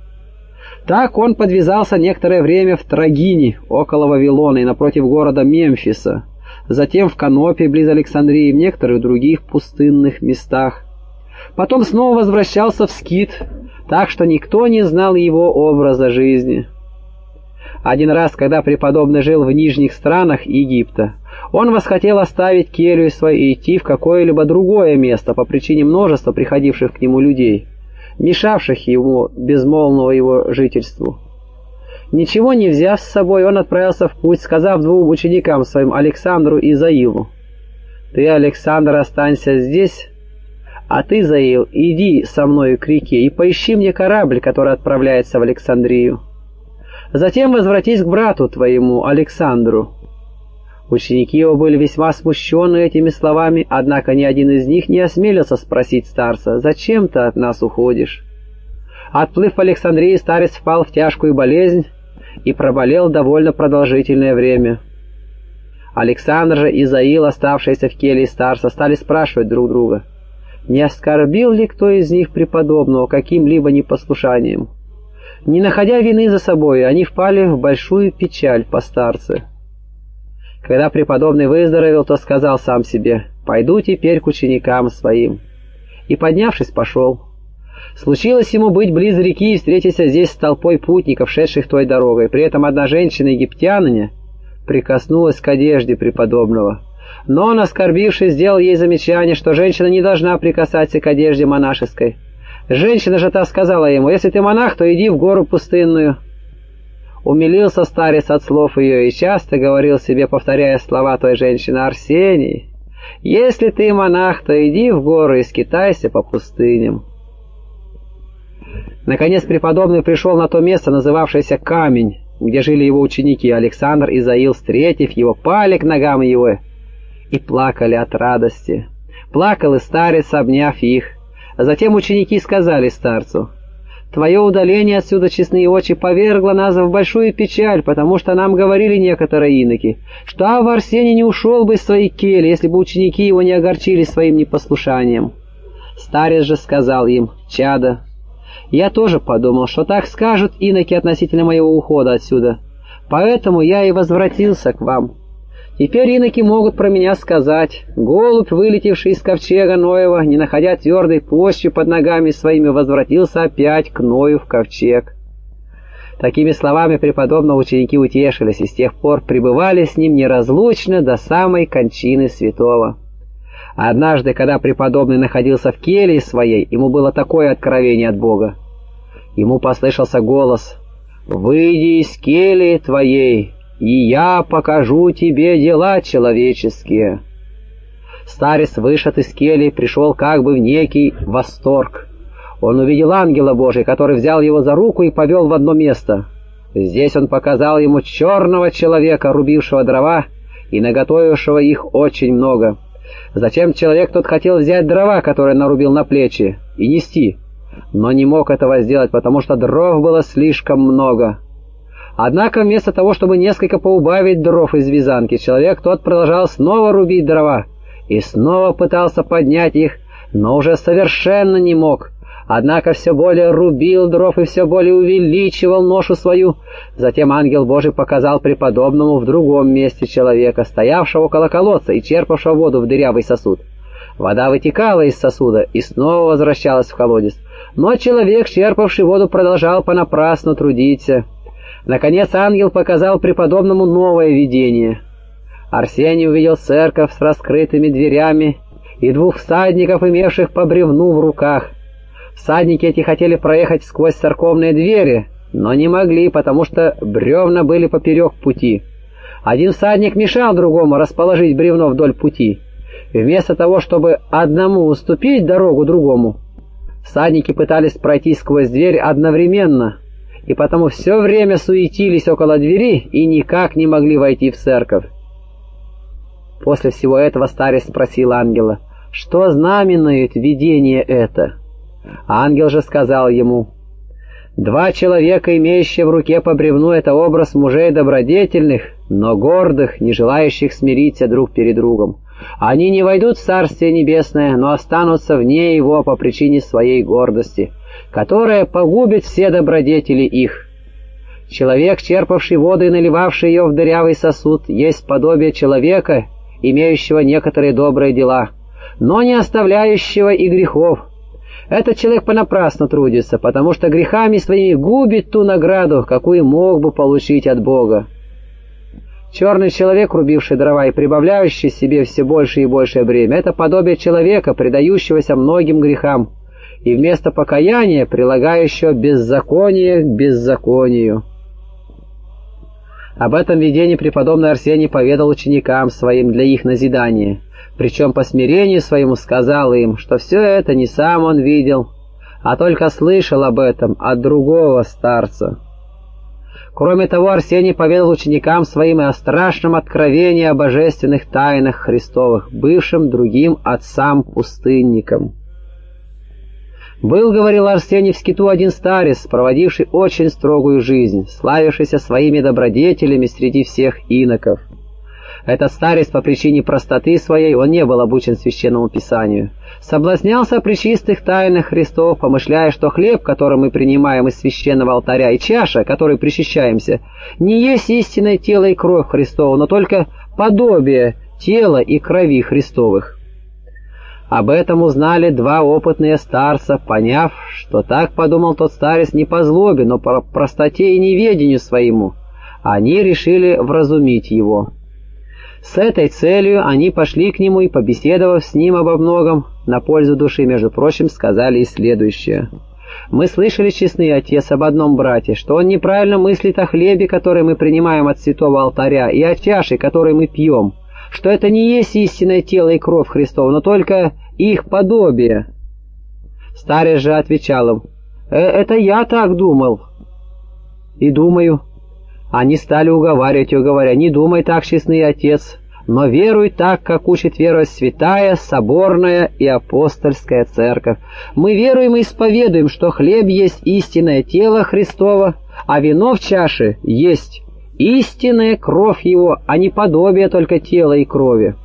Так он подвязался некоторое время в Трагине, около Вавилона и напротив города Мемфиса, затем в Канопе, близ Александрии, и в некоторых других пустынных местах. Потом снова возвращался в Скит, так что никто не знал его образа жизни. Один раз, когда преподобный жил в нижних странах Египта, он восхотел оставить келью свою и идти в какое-либо другое место по причине множества приходивших к нему людей, мешавших ему безмолвного его жительству. Ничего не взяв с собой, он отправился в путь, сказав двум ученикам своим, Александру и Заилу, «Ты, Александр, останься здесь, а ты, Заил, иди со мною к реке и поищи мне корабль, который отправляется в Александрию. Затем возвратись к брату твоему, Александру». Ученики его были весьма смущены этими словами, однако ни один из них не осмелился спросить старца, «Зачем ты от нас уходишь?» Отплыв в Александрии, старец впал в тяжкую болезнь и проболел довольно продолжительное время. Александр же и Заил, оставшиеся в келье старца, стали спрашивать друг друга, не оскорбил ли кто из них преподобного каким-либо непослушанием. Не находя вины за собой, они впали в большую печаль по старце. Когда преподобный выздоровел, то сказал сам себе, «Пойду теперь к ученикам своим». И, поднявшись, пошел. Случилось ему быть близ реки и встретиться здесь с толпой путников, шедших той дорогой. При этом одна женщина-египтянине прикоснулась к одежде преподобного. Но он, оскорбившись, сделал ей замечание, что женщина не должна прикасаться к одежде монашеской. Женщина же та сказала ему, «Если ты монах, то иди в гору пустынную». Умилился старец от слов ее и часто говорил себе, повторяя слова той женщины, «Арсений, если ты монах, то иди в горы и скитайся по пустыням». Наконец преподобный пришел на то место, называвшееся Камень, где жили его ученики Александр и Заил, встретив его, пали к ногам его и плакали от радости. Плакал и старец, обняв их. Затем ученики сказали старцу, «Твое удаление отсюда, честные очи, повергло нас в большую печаль, потому что нам говорили некоторые иноки, что Ав Арсений не ушел бы из своей кели, если бы ученики его не огорчили своим непослушанием». Старец же сказал им, «Чада, я тоже подумал, что так скажут иноки относительно моего ухода отсюда. Поэтому я и возвратился к вам. Теперь иноки могут про меня сказать. Голубь, вылетевший из ковчега Ноева, не находя твердой почвы под ногами своими, возвратился опять к Ною в ковчег. Такими словами преподобного ученики утешились и с тех пор пребывали с ним неразлучно до самой кончины святого. Однажды, когда преподобный находился в келье своей, ему было такое откровение от Бога. Ему послышался голос «Выйди из кельи твоей, и я покажу тебе дела человеческие». Старец вышед из кельи пришел как бы в некий восторг. Он увидел ангела Божия, который взял его за руку и повел в одно место. Здесь он показал ему черного человека, рубившего дрова и наготовившего их очень много. Затем человек тот хотел взять дрова, которые нарубил на плечи, и нести но не мог этого сделать, потому что дров было слишком много. Однако вместо того, чтобы несколько поубавить дров из вязанки, человек тот продолжал снова рубить дрова и снова пытался поднять их, но уже совершенно не мог. Однако все более рубил дров и все более увеличивал ношу свою. Затем ангел Божий показал преподобному в другом месте человека, стоявшего около колодца и черпавшего воду в дырявый сосуд. Вода вытекала из сосуда и снова возвращалась в колодец. Но человек, черпавший воду, продолжал понапрасну трудиться. Наконец ангел показал преподобному новое видение. Арсений увидел церковь с раскрытыми дверями и двух всадников, имевших по бревну в руках. Всадники эти хотели проехать сквозь церковные двери, но не могли, потому что бревна были поперек пути. Один всадник мешал другому расположить бревно вдоль пути. Вместо того, чтобы одному уступить дорогу другому, всадники пытались пройти сквозь дверь одновременно, и потому все время суетились около двери и никак не могли войти в церковь. После всего этого старец спросил ангела, что знаменует видение это? Ангел же сказал ему, «Два человека, имеющие в руке по бревну, это образ мужей добродетельных, но гордых, не желающих смириться друг перед другом. Они не войдут в Царствие Небесное, но останутся вне его по причине своей гордости, которая погубит все добродетели их. Человек, черпавший воду и наливавший ее в дырявый сосуд, есть подобие человека, имеющего некоторые добрые дела, но не оставляющего и грехов. Этот человек понапрасну трудится, потому что грехами своими губит ту награду, какую мог бы получить от Бога. Черный человек, рубивший дрова и прибавляющий себе все больше и большее бремя, это подобие человека, предающегося многим грехам, и вместо покаяния прилагающего беззаконие к беззаконию. Об этом видении преподобный Арсений поведал ученикам своим для их назидания, причем по смирению своему сказал им, что все это не сам он видел, а только слышал об этом от другого старца. Кроме того, Арсений поведал ученикам своим и о страшном откровении о божественных тайнах Христовых, бывшим другим отцам-пустынникам. Был, говорил Арсений, в скиту один старец, проводивший очень строгую жизнь, славившийся своими добродетелями среди всех иноков. Этот старец по причине простоты своей, он не был обучен священному писанию — соблазнялся при чистых тайнах Христов, помышляя, что хлеб, который мы принимаем из священного алтаря, и чаша, которой причащаемся, не есть истинное тело и кровь Христова, но только подобие тела и крови Христовых. Об этом узнали два опытные старца, поняв, что так подумал тот старец не по злобе, но по простоте и неведению своему. Они решили вразумить его. С этой целью они пошли к нему и, побеседовав с ним обо многом, на пользу души, между прочим, сказали и следующее. «Мы слышали, честный отец, об одном брате, что он неправильно мыслит о хлебе, который мы принимаем от святого алтаря, и о чаше, которой мы пьем, что это не есть истинное тело и кровь Христова, но только их подобие». Старец же отвечал им, э «Это я так думал». «И думаю». Они стали уговаривать его, говоря, «Не думай так, честный отец, но веруй так, как учит веровать святая, соборная и апостольская церковь. Мы веруем и исповедуем, что хлеб есть истинное тело Христова, а вино в чаше есть истинная кровь Его, а не подобие только тела и крови».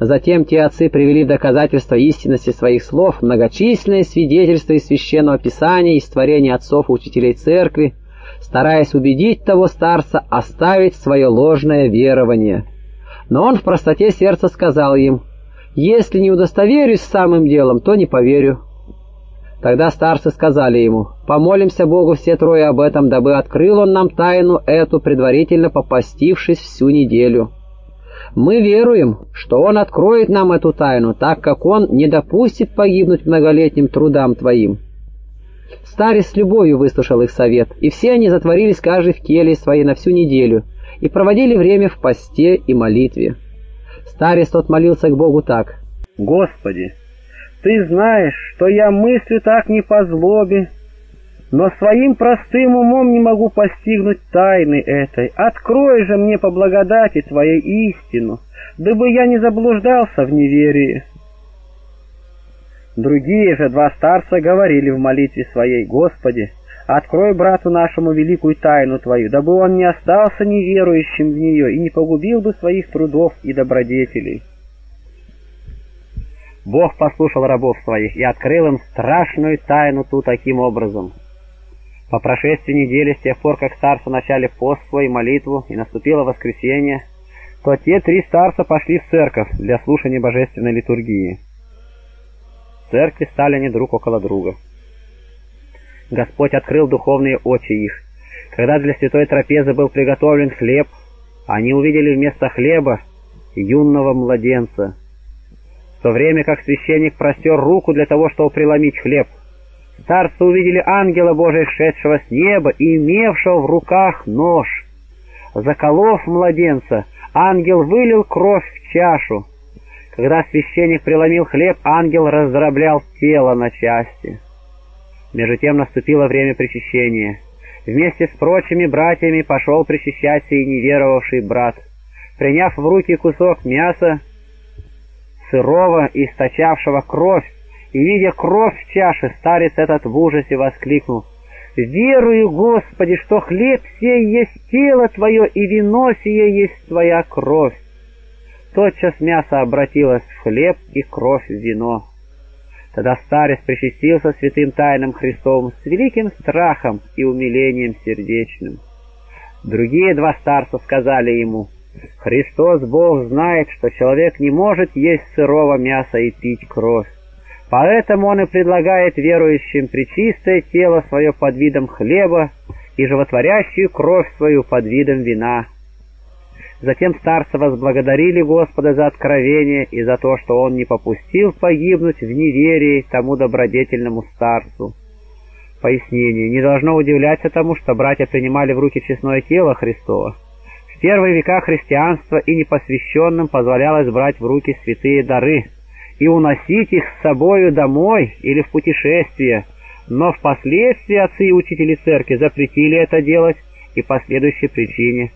Затем те отцы привели в доказательство истинности своих слов многочисленные свидетельства из Священного Писания, из творения отцов и учителей Церкви, стараясь убедить того старца оставить свое ложное верование. Но он в простоте сердца сказал им, «Если не удостоверюсь самым делом, то не поверю». Тогда старцы сказали ему, «Помолимся Богу все трое об этом, дабы открыл он нам тайну эту, предварительно попастившись всю неделю». Мы веруем, что Он откроет нам эту тайну, так как Он не допустит погибнуть многолетним трудам Твоим. Старец с любовью выслушал их совет, и все они затворились каждый в келье своей на всю неделю и проводили время в посте и молитве. Старец тот молился к Богу так. «Господи, Ты знаешь, что я мыслю так не по злобе, но своим простым умом не могу постигнуть тайны этой. Открой же мне по благодати Твоей истину, дабы я не заблуждался в неверии». Другие же два старца говорили в молитве своей, «Господи, открой брату нашему великую тайну Твою, дабы он не остался неверующим в нее и не погубил бы своих трудов и добродетелей». Бог послушал рабов своих и открыл им страшную тайну ту таким образом. По прошествии недели, с тех пор, как старцы начали пост свой молитву, и наступило воскресенье, то те три старца пошли в церковь для слушания божественной литургии церкви стали они друг около друга. Господь открыл духовные очи их. Когда для святой трапезы был приготовлен хлеб, они увидели вместо хлеба юного младенца. В то время как священник простер руку для того, чтобы преломить хлеб, старцы увидели ангела Божия, шедшего с неба и имевшего в руках нож. Заколов младенца, ангел вылил кровь в чашу, когда священник преломил хлеб, ангел раздроблял тело на части. Между тем наступило время причащения. Вместе с прочими братьями пошел причащаться и неверовавший брат. Приняв в руки кусок мяса, сырого, источавшего кровь, и, видя кровь в чаше, старец этот в ужасе воскликнул. «Верую, Господи, что хлеб сей есть тело Твое, и вино сие есть Твоя кровь». Тотчас мясо обратилось в хлеб и кровь в вино. Тогда старец причастился святым тайнам Христовым с великим страхом и умилением сердечным. Другие два старца сказали ему, «Христос Бог знает, что человек не может есть сырого мяса и пить кровь. Поэтому он и предлагает верующим причистое тело свое под видом хлеба и животворящую кровь свою под видом вина. Затем старцы возблагодарили Господа за откровение и за то, что он не попустил погибнуть в неверии тому добродетельному старцу. Пояснение. Не должно удивляться тому, что братья принимали в руки честное тело Христова. В первые века христианства и непосвященным позволялось брать в руки святые дары и уносить их с собою домой или в путешествие, но впоследствии отцы и учители церкви запретили это делать и по следующей причине.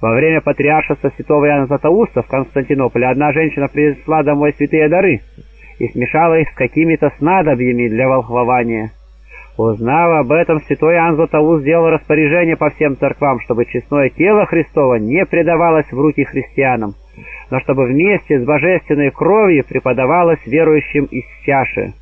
Во время патриаршества святого Иоанна Златоуста в Константинополе одна женщина принесла домой святые дары и смешала их с какими-то снадобьями для волхвования. Узнав об этом, святой Иоанн Златоуст сделал распоряжение по всем церквам, чтобы честное тело Христово не предавалось в руки христианам, но чтобы вместе с божественной кровью преподавалось верующим из чаши.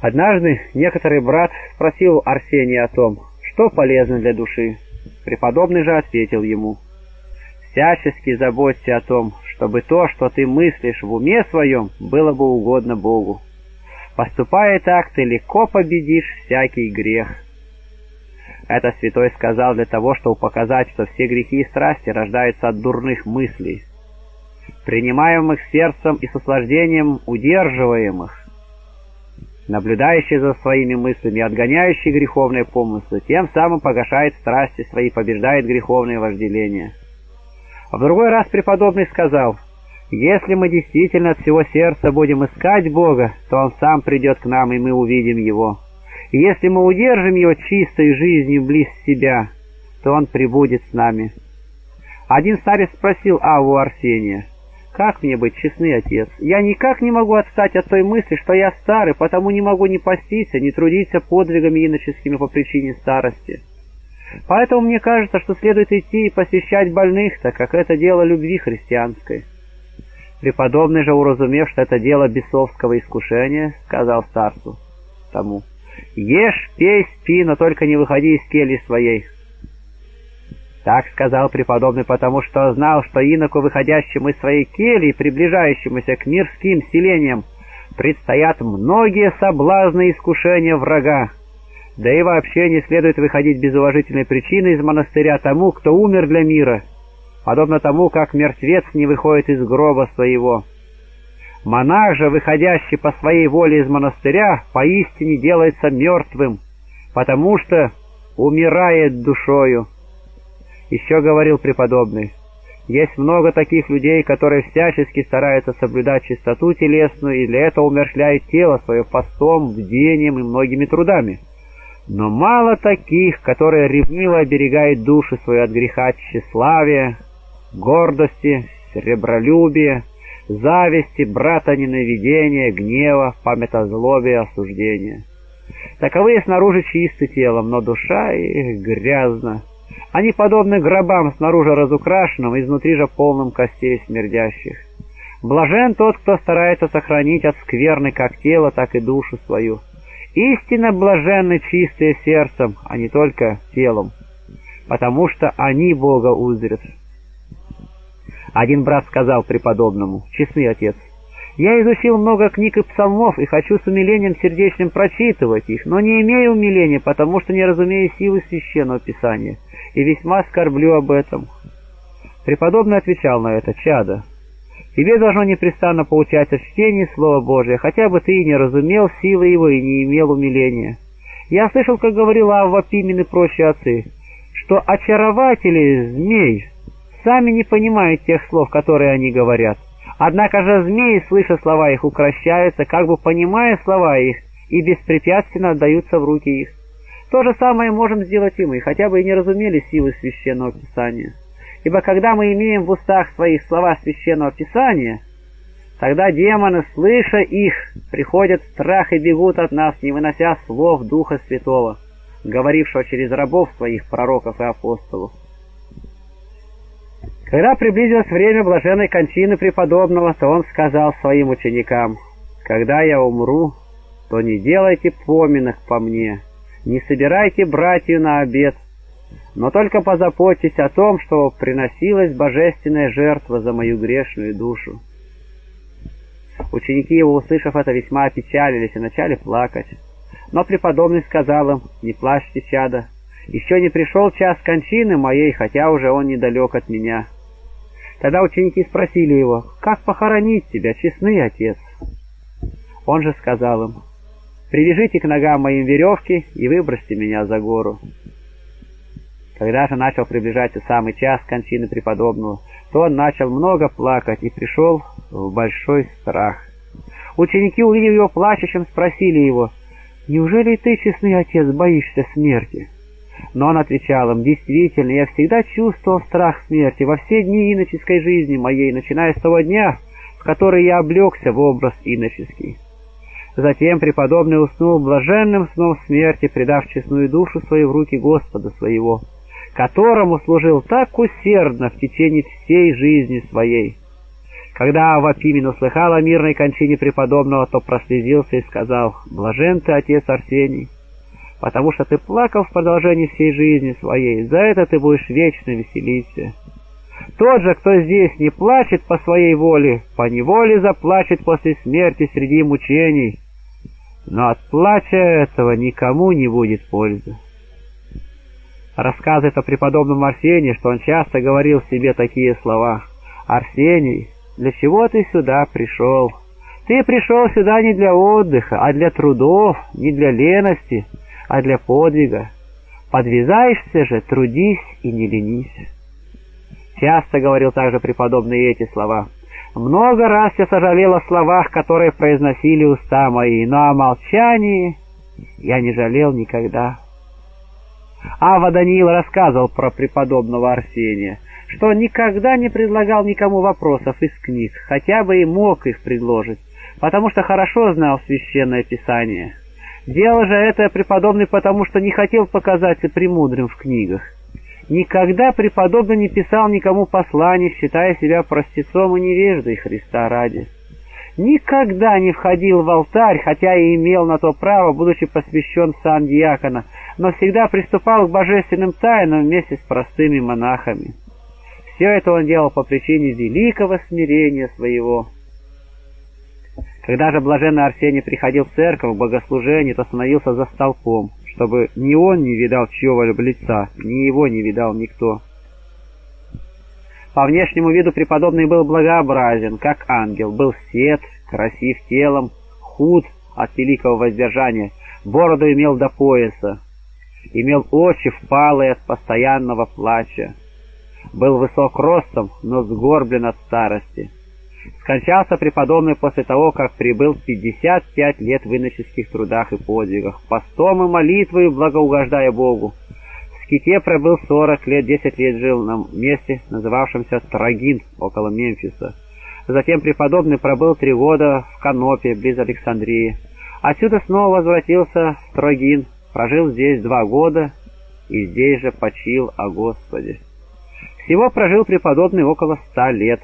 Однажды некоторый брат спросил Арсения о том, что полезно для души. Преподобный же ответил ему, «Всячески заботься о том, чтобы то, что ты мыслишь в уме своем, было бы угодно Богу. Поступая так, ты легко победишь всякий грех. Это святой сказал для того, чтобы показать, что все грехи и страсти рождаются от дурных мыслей, принимаемых сердцем и с наслаждением удерживаемых. Наблюдающий за своими мыслями, отгоняющий греховные помыслы, тем самым погашает страсти свои, побеждает греховные вожделения. В другой раз преподобный сказал, если мы действительно от всего сердца будем искать Бога, то Он сам придет к нам, и мы увидим Его. И если мы удержим Его чистой жизнью близ себя, то Он прибудет с нами. Один старец спросил Аву Арсения, «Как мне быть честный, отец? Я никак не могу отстать от той мысли, что я старый, потому не могу ни поститься, ни трудиться подвигами иноческими по причине старости. Поэтому мне кажется, что следует идти и посещать больных, так как это дело любви христианской». Преподобный же, уразумев, что это дело бесовского искушения, сказал старцу тому, «Ешь, пей, спи, но только не выходи из кельи своей». Так сказал преподобный, потому что знал, что иноку, выходящему из своей кельи, приближающемуся к мирским селениям, предстоят многие соблазны и искушения врага. Да и вообще не следует выходить без уважительной причины из монастыря тому, кто умер для мира, подобно тому, как мертвец не выходит из гроба своего. Монах же, выходящий по своей воле из монастыря, поистине делается мертвым, потому что умирает душою. Еще говорил преподобный, есть много таких людей, которые всячески стараются соблюдать чистоту телесную и для этого умершляют тело свое постом, бдением и многими трудами. Но мало таких, которые ревниво оберегают души свою от греха тщеславия, гордости, сребролюбия, зависти, брата ненавидения, гнева, памятозлобия, осуждения. Таковые снаружи чисты телом, но душа их грязна. Они подобны гробам снаружи разукрашенным, изнутри же полным костей смердящих. Блажен тот, кто старается сохранить от скверны как тело, так и душу свою. Истинно блаженны чистые сердцем, а не только телом, потому что они Бога узрят. Один брат сказал преподобному, «Честный отец, я изучил много книг и псалмов и хочу с умилением сердечным прочитывать их, но не имею умиления, потому что не разумею силы священного писания, и весьма скорблю об этом». Преподобный отвечал на это, «Чадо, тебе должно непрестанно получаться чтение Слова Божия, хотя бы ты и не разумел силы его и не имел умиления. Я слышал, как говорил Авва Пимен и прочие отцы, что очарователи змей сами не понимают тех слов, которые они говорят. Однако же змеи, слыша слова их, укращаются, как бы понимая слова их, и беспрепятственно отдаются в руки их. То же самое можем сделать и мы, хотя бы и не разумели силы Священного Писания. Ибо когда мы имеем в устах своих слова Священного Писания, тогда демоны, слыша их, приходят в страх и бегут от нас, не вынося слов Духа Святого, говорившего через рабов своих пророков и апостолов. Когда приблизилось время блаженной кончины преподобного, то он сказал своим ученикам, «Когда я умру, то не делайте поминок по мне, не собирайте братью на обед, но только позаботьтесь о том, что приносилась божественная жертва за мою грешную душу». Ученики его, услышав это, весьма опечалились и начали плакать. Но преподобный сказал им, «Не плачьте, чада, еще не пришел час кончины моей, хотя уже он недалек от меня». Тогда ученики спросили его, «Как похоронить тебя, честный отец?» Он же сказал им, «Привяжите к ногам моим веревки и выбросьте меня за гору». Когда же начал приближаться самый час кончины преподобного, то он начал много плакать и пришел в большой страх. Ученики, увидев его плачущим, спросили его, «Неужели ты, честный отец, боишься смерти?» Но он отвечал им, «Действительно, я всегда чувствовал страх смерти во все дни иноческой жизни моей, начиная с того дня, в который я облегся в образ иноческий». Затем преподобный уснул блаженным сном смерти, предав честную душу свою в руки Господа своего, которому служил так усердно в течение всей жизни своей. Когда Авапимин услыхал о мирной кончине преподобного, то прослезился и сказал, «Блажен ты, отец Арсений, потому что ты плакал в продолжении всей жизни своей, за это ты будешь вечно веселиться. Тот же, кто здесь не плачет по своей воле, по неволе заплачет после смерти среди мучений, но от плача этого никому не будет пользы. Рассказывает о преподобном Арсении, что он часто говорил себе такие слова. «Арсений, для чего ты сюда пришел? Ты пришел сюда не для отдыха, а для трудов, не для лености, а для подвига. Подвязаешься же, трудись и не ленись. Часто говорил также преподобный эти слова. Много раз я сожалел о словах, которые произносили уста мои, но о молчании я не жалел никогда. Ава Даниил рассказывал про преподобного Арсения — что никогда не предлагал никому вопросов из книг, хотя бы и мог их предложить, потому что хорошо знал Священное Писание. Делал же это преподобный потому, что не хотел показаться премудрым в книгах. Никогда преподобный не писал никому посланий, считая себя простецом и невеждой Христа ради. Никогда не входил в алтарь, хотя и имел на то право, будучи посвящен сан диакона, но всегда приступал к божественным тайнам вместе с простыми монахами. Все это он делал по причине великого смирения своего. Когда же блаженный Арсений приходил в церковь в богослужение, то становился за столпом, чтобы ни он не видал чьего-либо лица, ни его не видал никто. По внешнему виду преподобный был благообразен, как ангел, был сед, красив телом, худ от великого воздержания, бороду имел до пояса, имел очи впалые от постоянного плача был высок ростом, но сгорблен от старости. Скончался преподобный после того, как прибыл 55 лет в иноческих трудах и подвигах, постом и молитвой благоугождая Богу. В Ските пробыл 40 лет, 10 лет жил на месте, называвшемся Трагин, около Мемфиса. Затем преподобный пробыл три года в Канопе, близ Александрии. Отсюда снова возвратился в Трогин, прожил здесь два года и здесь же почил о Господе. Всего прожил преподобный около ста лет.